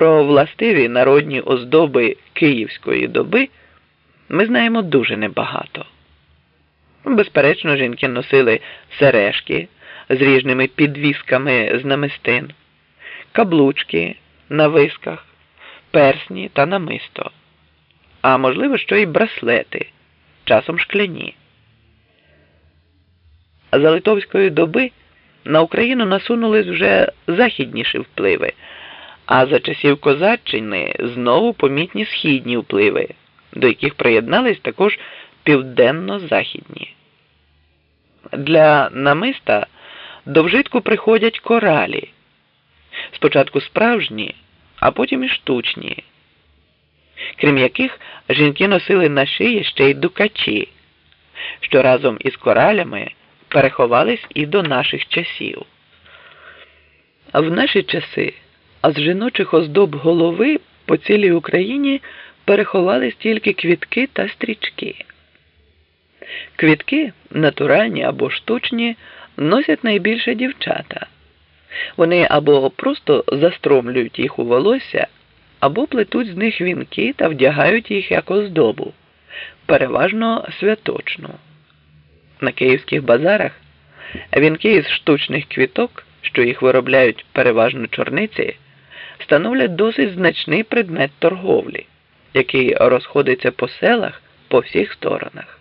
про властиві народні оздоби київської доби ми знаємо дуже небагато. Безперечно, жінки носили сережки з ріжними підвісками з намистин, каблучки на висках, персні та намисто, а можливо, що й браслети, часом шкляні. За литовської доби на Україну насунулись вже західніші впливи, а за часів Козаччини знову помітні східні впливи, до яких приєднались також південно-західні. Для намиста до вжитку приходять коралі, спочатку справжні, а потім і штучні, крім яких жінки носили на шиї ще й дукачі, що разом із коралями переховались і до наших часів. А в наші часи, а з жіночих оздоб голови по цілій Україні переховались тільки квітки та стрічки. Квітки, натуральні або штучні, носять найбільше дівчата. Вони або просто застромлюють їх у волосся, або плетуть з них вінки та вдягають їх як оздобу, переважно святочну. На київських базарах вінки із штучних квіток, що їх виробляють переважно чорниці, становлять досить значний предмет торговлі, який розходиться по селах по всіх сторонах.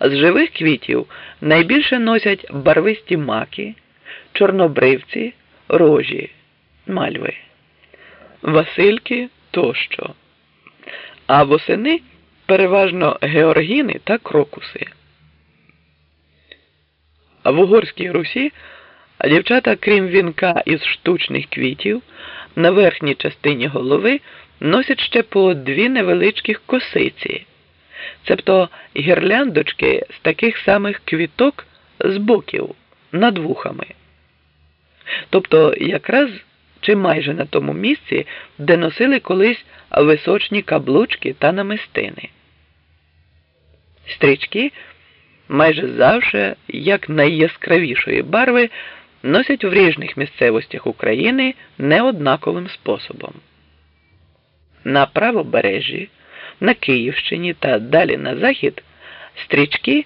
З живих квітів найбільше носять барвисті маки, чорнобривці, рожі, мальви, васильки тощо, а восени переважно георгіни та крокуси. А в Угорській Русі дівчата, крім вінка із штучних квітів, на верхній частині голови носять ще по дві невеличких косиці, цебто гірляндочки з таких самих квіток з боків над вухами. Тобто якраз чи майже на тому місці, де носили колись височні каблучки та намистини. Стрічки майже завжди, як найяскравішої барви, носять в ріжних місцевостях України неоднаковим способом. На правобережжі, на Київщині та далі на захід стрічки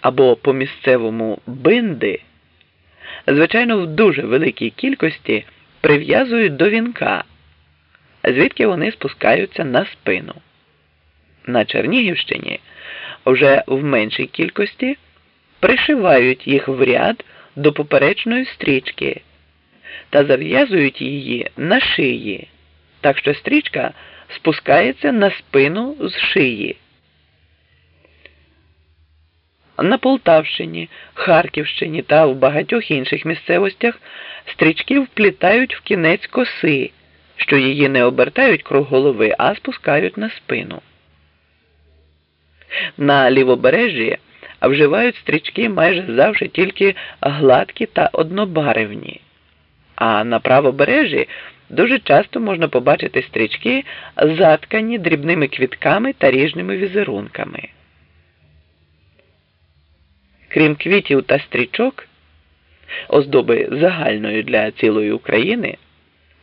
або по місцевому бинди, звичайно, в дуже великій кількості прив'язують до вінка, звідки вони спускаються на спину. На Чернігівщині вже в меншій кількості пришивають їх в ряд до поперечної стрічки та зав'язують її на шиї, так що стрічка спускається на спину з шиї. На Полтавщині, Харківщині та в багатьох інших місцевостях стрічки вплітають в кінець коси, що її не обертають круг голови, а спускають на спину. На лівобережжі вживають стрічки майже завжди тільки гладкі та однобаревні, а на правобережжі дуже часто можна побачити стрічки, заткані дрібними квітками та ріжними візерунками. Крім квітів та стрічок, оздоби загальної для цілої України,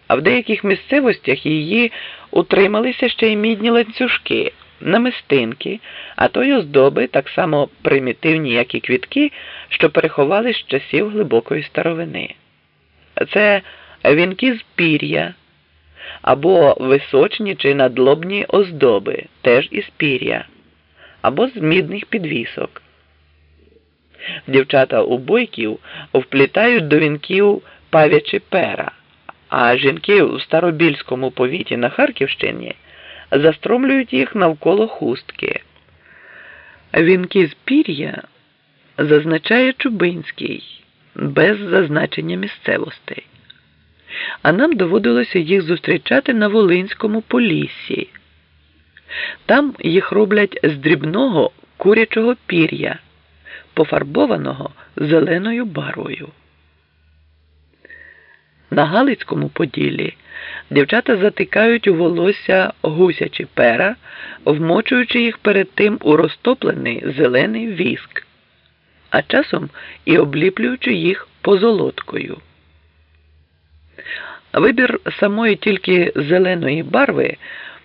а в деяких місцевостях її утрималися ще й мідні ланцюжки намистинки, а то й оздоби так само примітивні, як і квітки, що переховали з часів глибокої старовини. Це вінки з пір'я або височні чи надлобні оздоби, теж із пір'я, або з мідних підвісок. Дівчата у бойків вплітають до вінків павячі пера, а жінки у старобільському повіті на Харківщині застромлюють їх навколо хустки. Вінки з пір'я зазначає Чубинський без зазначення місцевостей. А нам доводилося їх зустрічати на Волинському поліссі. Там їх роблять з дрібного курячого пір'я, пофарбованого зеленою барвою. На Галицькому поділі дівчата затикають у волосся гусячі пера, вмочуючи їх перед тим у розтоплений зелений віск, а часом і обліплюючи їх позолоткою. Вибір самої тільки зеленої барви